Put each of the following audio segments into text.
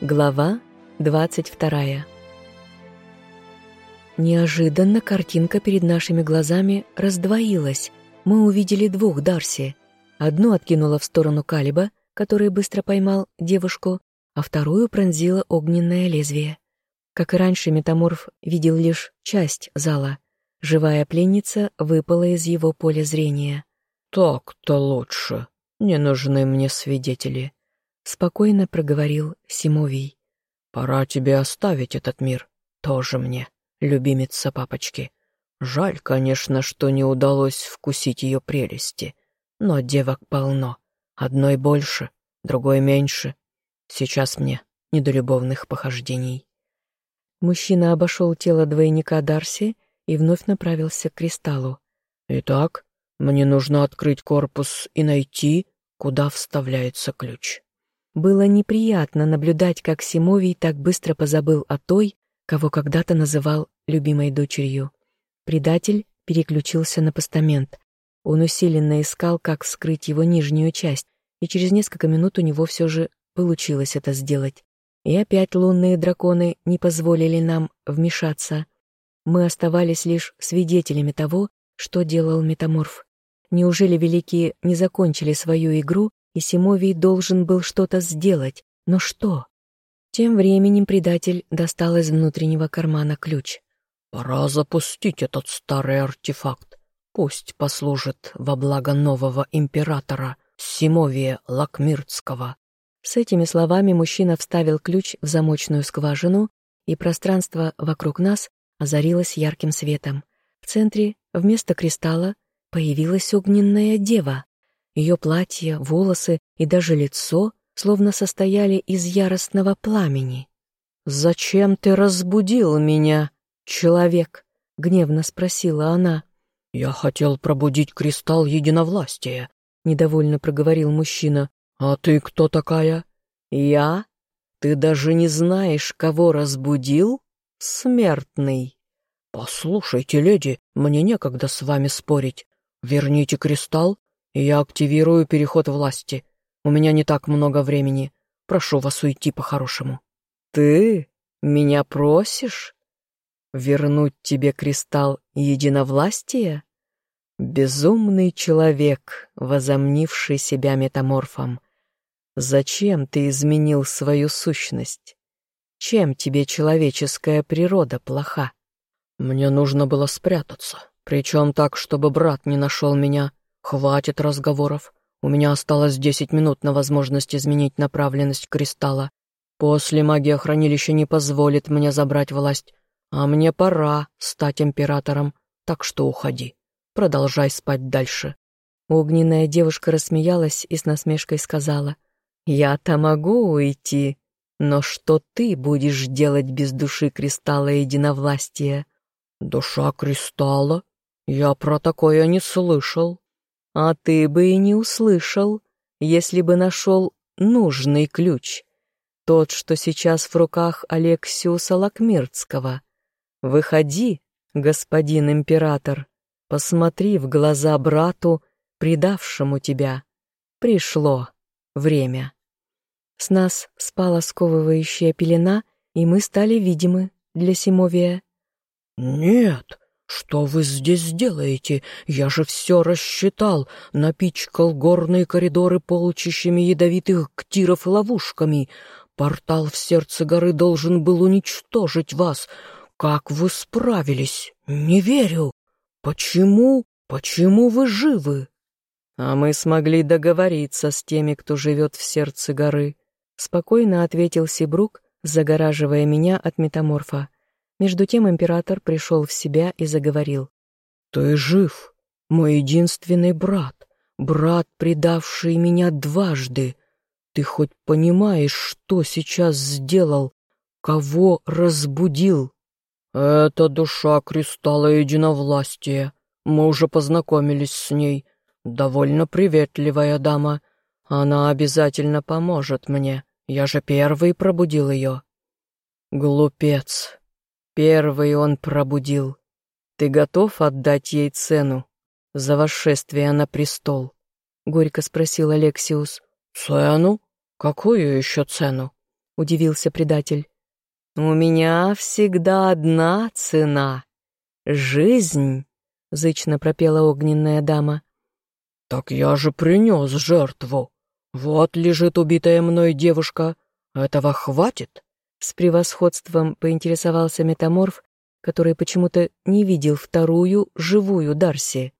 Глава 22 Неожиданно картинка перед нашими глазами раздвоилась. Мы увидели двух Дарси. Одну откинула в сторону Калиба, который быстро поймал девушку, а вторую пронзило огненное лезвие. Как и раньше, метаморф видел лишь часть зала. Живая пленница выпала из его поля зрения. «Так-то лучше. Не нужны мне свидетели», спокойно проговорил Симовий. «Пора тебе оставить этот мир. Тоже мне, любимица папочки. Жаль, конечно, что не удалось вкусить ее прелести. Но девок полно. Одной больше, другой меньше. Сейчас мне не до любовных похождений». Мужчина обошел тело двойника Дарси и вновь направился к кристаллу. «Итак, мне нужно открыть корпус и найти, куда вставляется ключ». Было неприятно наблюдать, как Симовий так быстро позабыл о той, кого когда-то называл любимой дочерью. Предатель переключился на постамент. Он усиленно искал, как вскрыть его нижнюю часть, и через несколько минут у него все же получилось это сделать. И опять лунные драконы не позволили нам вмешаться. Мы оставались лишь свидетелями того, что делал метаморф. Неужели великие не закончили свою игру и Симовий должен был что-то сделать. Но что? Тем временем предатель достал из внутреннего кармана ключ. «Пора запустить этот старый артефакт. Пусть послужит во благо нового императора Симовия Лакмиртского». С этими словами мужчина вставил ключ в замочную скважину, и пространство вокруг нас озарилось ярким светом. В центре, вместо кристалла, появилась огненная дева. Ее платье, волосы и даже лицо словно состояли из яростного пламени. «Зачем ты разбудил меня, человек?» — гневно спросила она. «Я хотел пробудить кристалл единовластия», — недовольно проговорил мужчина. «А ты кто такая?» «Я? Ты даже не знаешь, кого разбудил? Смертный». «Послушайте, леди, мне некогда с вами спорить. Верните кристалл, я активирую переход власти. У меня не так много времени. Прошу вас уйти по-хорошему». «Ты меня просишь? Вернуть тебе кристалл единовластия?» Безумный человек, возомнивший себя метаморфом. Зачем ты изменил свою сущность? Чем тебе человеческая природа плоха? Мне нужно было спрятаться, причем так, чтобы брат не нашел меня «Хватит разговоров. У меня осталось десять минут на возможность изменить направленность кристалла. После магия хранилища не позволит мне забрать власть, а мне пора стать императором, так что уходи. Продолжай спать дальше». Огненная девушка рассмеялась и с насмешкой сказала, «Я-то могу уйти, но что ты будешь делать без души кристалла единовластия?» «Душа кристалла? Я про такое не слышал». А ты бы и не услышал, если бы нашел нужный ключ, тот, что сейчас в руках Алексиуса Лакмиртского. Выходи, господин император, посмотри в глаза брату, предавшему тебя. Пришло время. С нас спала сковывающая пелена, и мы стали видимы для Симовия. «Нет!» «Что вы здесь делаете? Я же все рассчитал, напичкал горные коридоры полчищами ядовитых ктиров и ловушками. Портал в сердце горы должен был уничтожить вас. Как вы справились? Не верю. Почему? Почему вы живы?» «А мы смогли договориться с теми, кто живет в сердце горы», — спокойно ответил Сибрук, загораживая меня от метаморфа. Между тем император пришел в себя и заговорил. «Ты жив, мой единственный брат, брат, предавший меня дважды. Ты хоть понимаешь, что сейчас сделал, кого разбудил?» «Это душа кристалла единовластия. Мы уже познакомились с ней. Довольно приветливая дама. Она обязательно поможет мне. Я же первый пробудил ее». «Глупец, Первый он пробудил. Ты готов отдать ей цену за восшествие на престол? Горько спросил Алексиус. Цену? Какую еще цену? удивился предатель. «У меня всегда одна цена — жизнь», — зычно пропела огненная дама. «Так я же принес жертву. Вот лежит убитая мной девушка. Этого хватит?» С превосходством поинтересовался метаморф, который почему-то не видел вторую живую Дарси.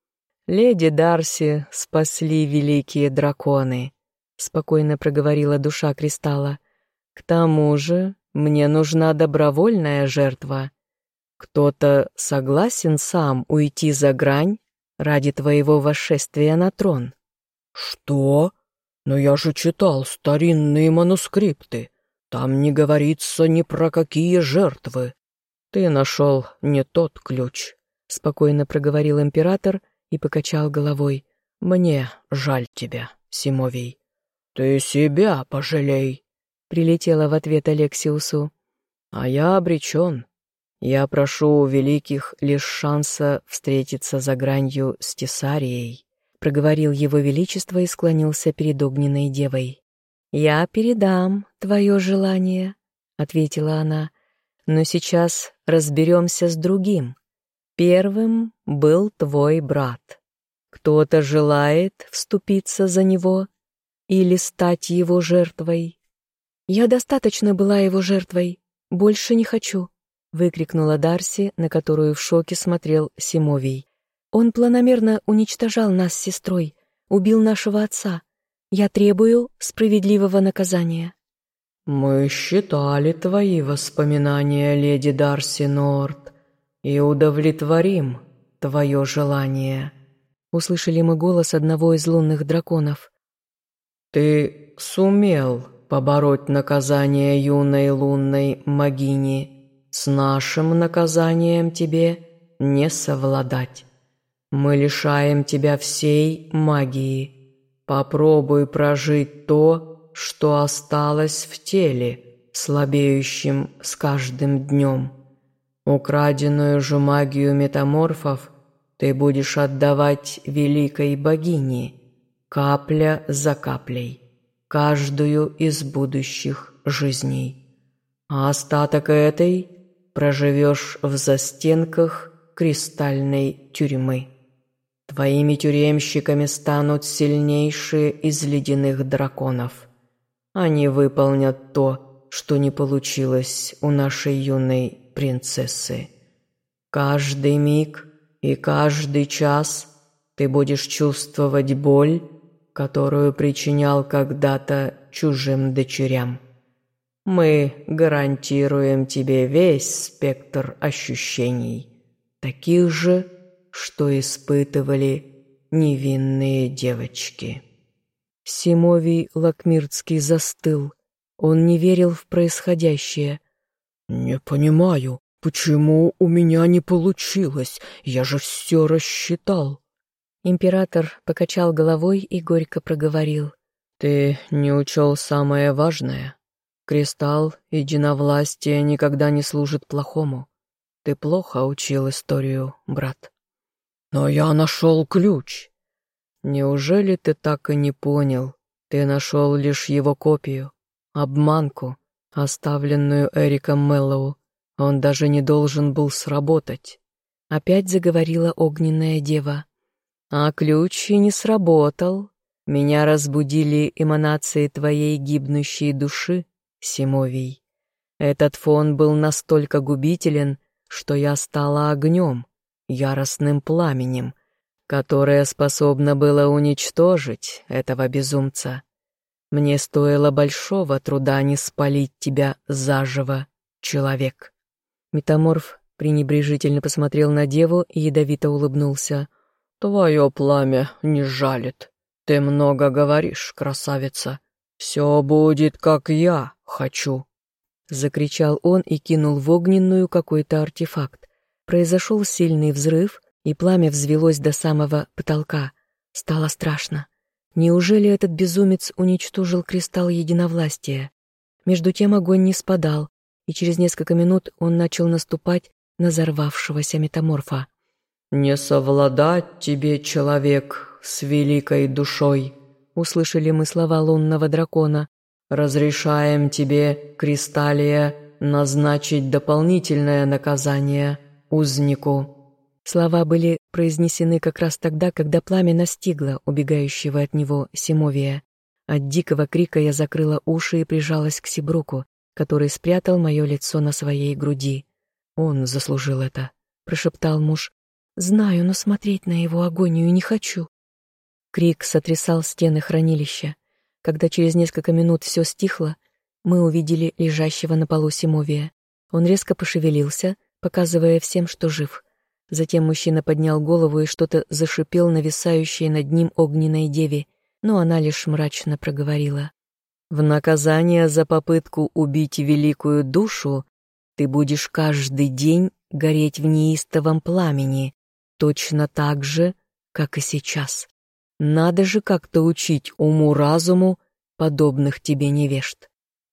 «Леди Дарси спасли великие драконы», — спокойно проговорила душа Кристалла. «К тому же мне нужна добровольная жертва. Кто-то согласен сам уйти за грань ради твоего восшествия на трон?» «Что? Но я же читал старинные манускрипты. Там не говорится ни про какие жертвы». «Ты нашел не тот ключ», — спокойно проговорил император и покачал головой. «Мне жаль тебя, Симовий». «Ты себя пожалей», — прилетела в ответ Алексиусу. «А я обречен. Я прошу у великих лишь шанса встретиться за гранью с Тесарией», — проговорил его величество и склонился перед огненной девой. «Я передам твое желание», — ответила она, — «но сейчас разберемся с другим. Первым был твой брат. Кто-то желает вступиться за него или стать его жертвой? Я достаточно была его жертвой, больше не хочу, выкрикнула Дарси, на которую в шоке смотрел Симовий. Он планомерно уничтожал нас с сестрой, убил нашего отца. Я требую справедливого наказания. Мы считали твои воспоминания, леди Дарси Норт, и удовлетворим твое желание». Услышали мы голос одного из лунных драконов. «Ты сумел побороть наказание юной лунной магини. С нашим наказанием тебе не совладать. Мы лишаем тебя всей магии. Попробуй прожить то, что осталось в теле, слабеющим с каждым днем». Украденную же магию метаморфов ты будешь отдавать великой богине, капля за каплей, каждую из будущих жизней. А остаток этой проживешь в застенках кристальной тюрьмы. Твоими тюремщиками станут сильнейшие из ледяных драконов. Они выполнят то, что не получилось у нашей юной принцессы. Каждый миг и каждый час ты будешь чувствовать боль, которую причинял когда-то чужим дочерям. Мы гарантируем тебе весь спектр ощущений, таких же, что испытывали невинные девочки. Симовий Лакмирцкий застыл. Он не верил в происходящее. «Не понимаю, почему у меня не получилось? Я же все рассчитал». Император покачал головой и горько проговорил. «Ты не учел самое важное. Кристалл единовластия никогда не служит плохому. Ты плохо учил историю, брат». «Но я нашел ключ». «Неужели ты так и не понял? Ты нашел лишь его копию, обманку, оставленную Эриком Меллоу. Он даже не должен был сработать. Опять заговорила огненная дева. А ключ и не сработал. Меня разбудили эманации твоей гибнущей души, Симовий. Этот фон был настолько губителен, что я стала огнем, яростным пламенем, которое способно было уничтожить этого безумца. Мне стоило большого труда не спалить тебя заживо, человек». Метаморф пренебрежительно посмотрел на деву и ядовито улыбнулся. «Твое пламя не жалит. Ты много говоришь, красавица. Все будет, как я хочу». Закричал он и кинул в огненную какой-то артефакт. Произошел сильный взрыв, и пламя взвелось до самого потолка. Стало страшно. Неужели этот безумец уничтожил кристалл единовластия? Между тем огонь не спадал, и через несколько минут он начал наступать на взорвавшегося метаморфа. «Не совладать тебе, человек, с великой душой!» Услышали мы слова лунного дракона. разрешаем тебе, Кристалия, назначить дополнительное наказание узнику». Слова были произнесены как раз тогда, когда пламя настигло убегающего от него Симовия. От дикого крика я закрыла уши и прижалась к Сибруку, который спрятал мое лицо на своей груди. «Он заслужил это», — прошептал муж. «Знаю, но смотреть на его агонию не хочу». Крик сотрясал стены хранилища. Когда через несколько минут все стихло, мы увидели лежащего на полу Симовия. Он резко пошевелился, показывая всем, что жив. Затем мужчина поднял голову и что-то зашипел нависающее над ним огненной деве, но она лишь мрачно проговорила. «В наказание за попытку убить великую душу ты будешь каждый день гореть в неистовом пламени, точно так же, как и сейчас. Надо же как-то учить уму-разуму подобных тебе невежд».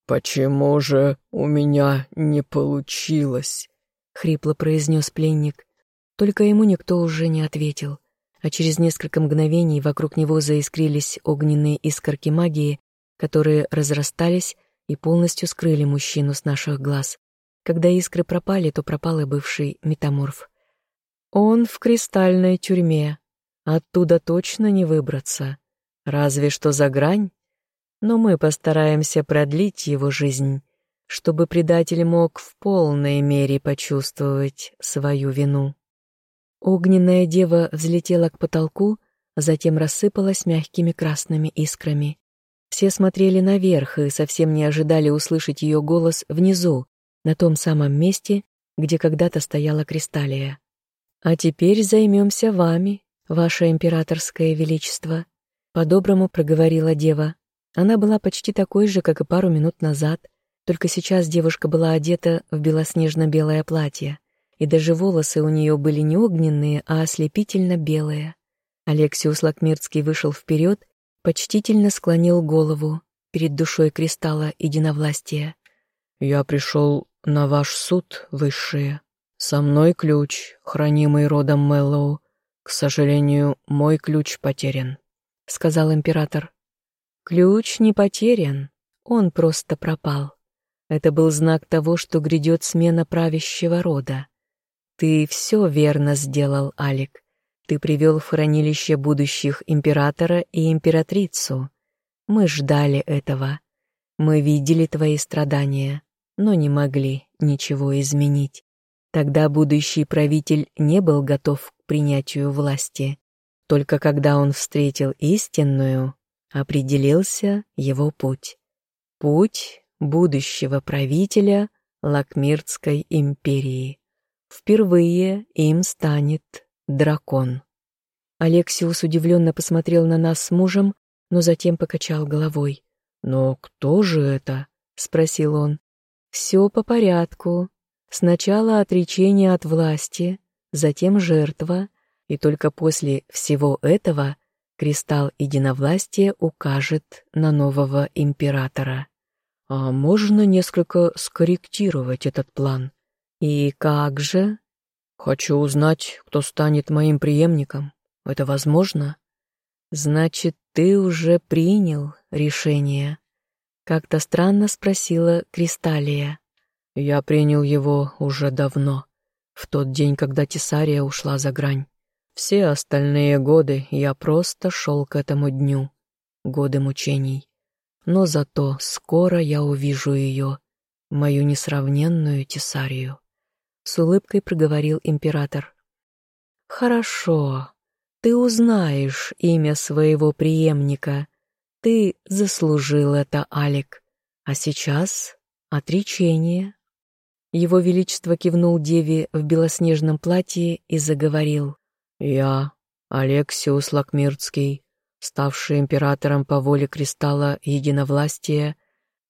«Почему же у меня не получилось?» — хрипло произнес пленник. Только ему никто уже не ответил, а через несколько мгновений вокруг него заискрились огненные искорки магии, которые разрастались и полностью скрыли мужчину с наших глаз. Когда искры пропали, то пропал и бывший метаморф. Он в кристальной тюрьме. Оттуда точно не выбраться. Разве что за грань. Но мы постараемся продлить его жизнь, чтобы предатель мог в полной мере почувствовать свою вину. Огненная дева взлетела к потолку, затем рассыпалась мягкими красными искрами. Все смотрели наверх и совсем не ожидали услышать ее голос внизу, на том самом месте, где когда-то стояла Кристалия. «А теперь займемся вами, ваше императорское величество», — по-доброму проговорила дева. Она была почти такой же, как и пару минут назад, только сейчас девушка была одета в белоснежно-белое платье и даже волосы у нее были не огненные, а ослепительно белые. Алексиус Лакмирский вышел вперед, почтительно склонил голову перед душой кристалла единовластия. «Я пришел на ваш суд, высшие. Со мной ключ, хранимый родом Мэллоу. К сожалению, мой ключ потерян», — сказал император. «Ключ не потерян, он просто пропал. Это был знак того, что грядет смена правящего рода. Ты все верно сделал, Алик. Ты привел в хранилище будущих императора и императрицу. Мы ждали этого. Мы видели твои страдания, но не могли ничего изменить. Тогда будущий правитель не был готов к принятию власти. Только когда он встретил истинную, определился его путь. Путь будущего правителя Лакмирской империи. Впервые им станет дракон. Алексиус удивленно посмотрел на нас с мужем, но затем покачал головой. «Но кто же это?» — спросил он. «Все по порядку. Сначала отречение от власти, затем жертва, и только после всего этого кристалл единовластия укажет на нового императора». «А можно несколько скорректировать этот план?» «И как же?» «Хочу узнать, кто станет моим преемником. Это возможно?» «Значит, ты уже принял решение?» Как-то странно спросила Кристалия. «Я принял его уже давно, в тот день, когда Тесария ушла за грань. Все остальные годы я просто шел к этому дню, годы мучений. Но зато скоро я увижу ее, мою несравненную Тесарию. С улыбкой проговорил император. «Хорошо, ты узнаешь имя своего преемника. Ты заслужил это, Алик. А сейчас отречение». Его Величество кивнул деве в белоснежном платье и заговорил. «Я, Алексиус Лакмирцкий, ставший императором по воле кристалла единовластия,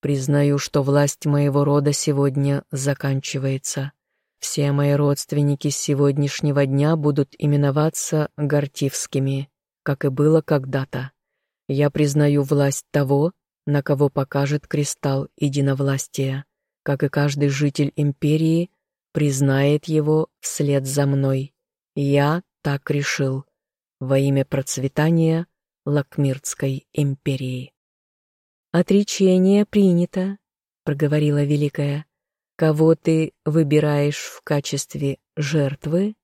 признаю, что власть моего рода сегодня заканчивается. Все мои родственники с сегодняшнего дня будут именоваться Гортивскими, как и было когда-то. Я признаю власть того, на кого покажет кристалл единовластия, как и каждый житель империи признает его вслед за мной. Я так решил. Во имя процветания Лакмиртской империи. «Отречение принято», — проговорила Великая. «Кого ты выбираешь в качестве жертвы?»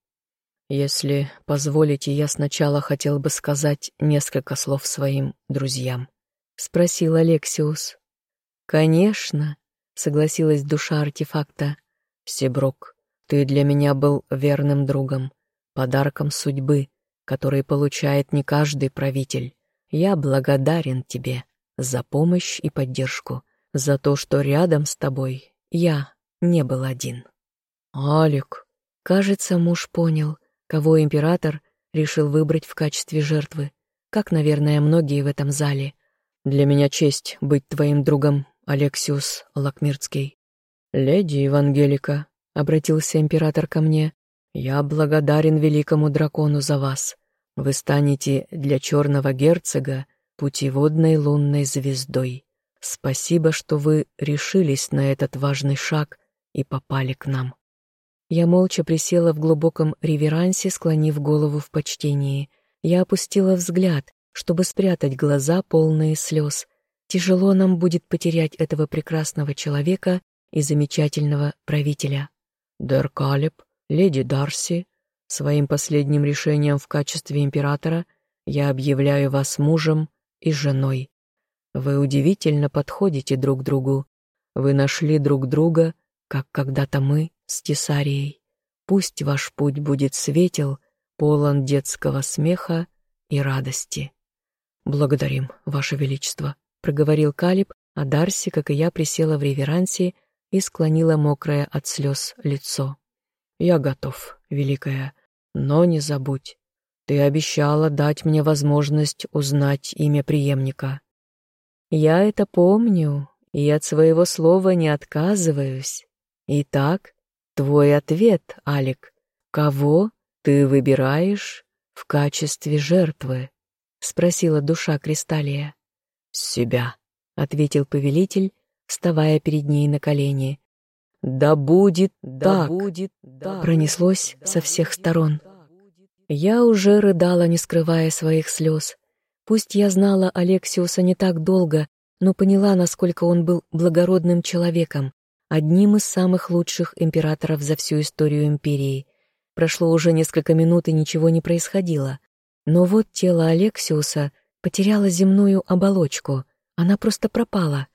«Если позволите, я сначала хотел бы сказать несколько слов своим друзьям», — спросил Алексиус. «Конечно», — согласилась душа артефакта. «Себрок, ты для меня был верным другом, подарком судьбы, который получает не каждый правитель. Я благодарен тебе за помощь и поддержку, за то, что рядом с тобой я не был один». «Алик», кажется, муж понял, кого император решил выбрать в качестве жертвы, как, наверное, многие в этом зале. «Для меня честь быть твоим другом, Алексиус Лакмирцкий». «Леди Евангелика», — обратился император ко мне, — «я благодарен великому дракону за вас. Вы станете для черного герцога путеводной лунной звездой. Спасибо, что вы решились на этот важный шаг и попали к нам». Я молча присела в глубоком реверансе, склонив голову в почтении. Я опустила взгляд, чтобы спрятать глаза, полные слез. Тяжело нам будет потерять этого прекрасного человека и замечательного правителя. Дэр Калеб, леди Дарси, своим последним решением в качестве императора я объявляю вас мужем и женой. Вы удивительно подходите друг другу. Вы нашли друг друга, как когда-то мы с Тесарией. Пусть ваш путь будет светел, полон детского смеха и радости. «Благодарим, Ваше Величество», — проговорил Калиб, а Дарси, как и я, присела в реверансе и склонила мокрое от слез лицо. «Я готов, Великая, но не забудь, ты обещала дать мне возможность узнать имя преемника». «Я это помню, и от своего слова не отказываюсь. Итак, твой ответ, Алик. Кого ты выбираешь в качестве жертвы? Спросила душа Кристалия. Себя, ответил повелитель, вставая перед ней на колени. Да будет да так, будет пронеслось да со всех сторон. Я уже рыдала, не скрывая своих слез. Пусть я знала Алексиуса не так долго, но поняла, насколько он был благородным человеком, одним из самых лучших императоров за всю историю империи. Прошло уже несколько минут, и ничего не происходило. Но вот тело Алексиуса потеряло земную оболочку, она просто пропала.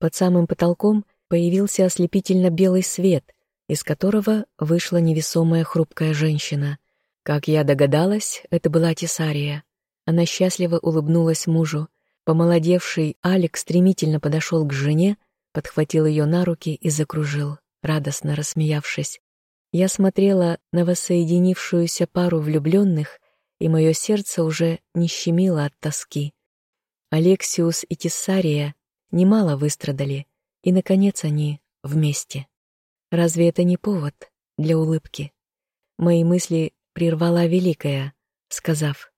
Под самым потолком появился ослепительно белый свет, из которого вышла невесомая хрупкая женщина. Как я догадалась, это была Тесария. Она счастливо улыбнулась мужу. Помолодевший Алекс стремительно подошел к жене, подхватил ее на руки и закружил, радостно рассмеявшись. Я смотрела на воссоединившуюся пару влюбленных, и мое сердце уже не щемило от тоски. Алексиус и Тессария немало выстрадали, и, наконец, они вместе. Разве это не повод для улыбки? Мои мысли прервала Великая, сказав,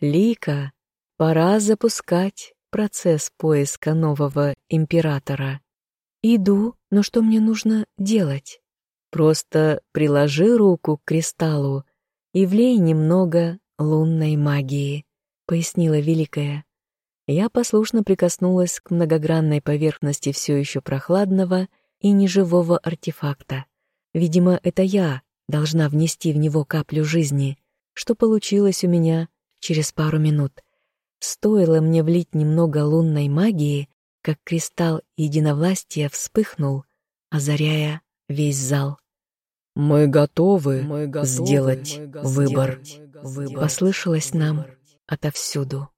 «Лика, пора запускать процесс поиска нового императора. Иду, но что мне нужно делать? Просто приложи руку к кристаллу и влей немного лунной магии, пояснила Великая. Я послушно прикоснулась к многогранной поверхности все еще прохладного и неживого артефакта. Видимо, это я должна внести в него каплю жизни, что получилось у меня через пару минут — Стоило мне влить немного лунной магии, как кристалл единовластия вспыхнул, озаряя весь зал. «Мы готовы, Мы готовы сделать, мы выбор», выбор. послышалось нам отовсюду.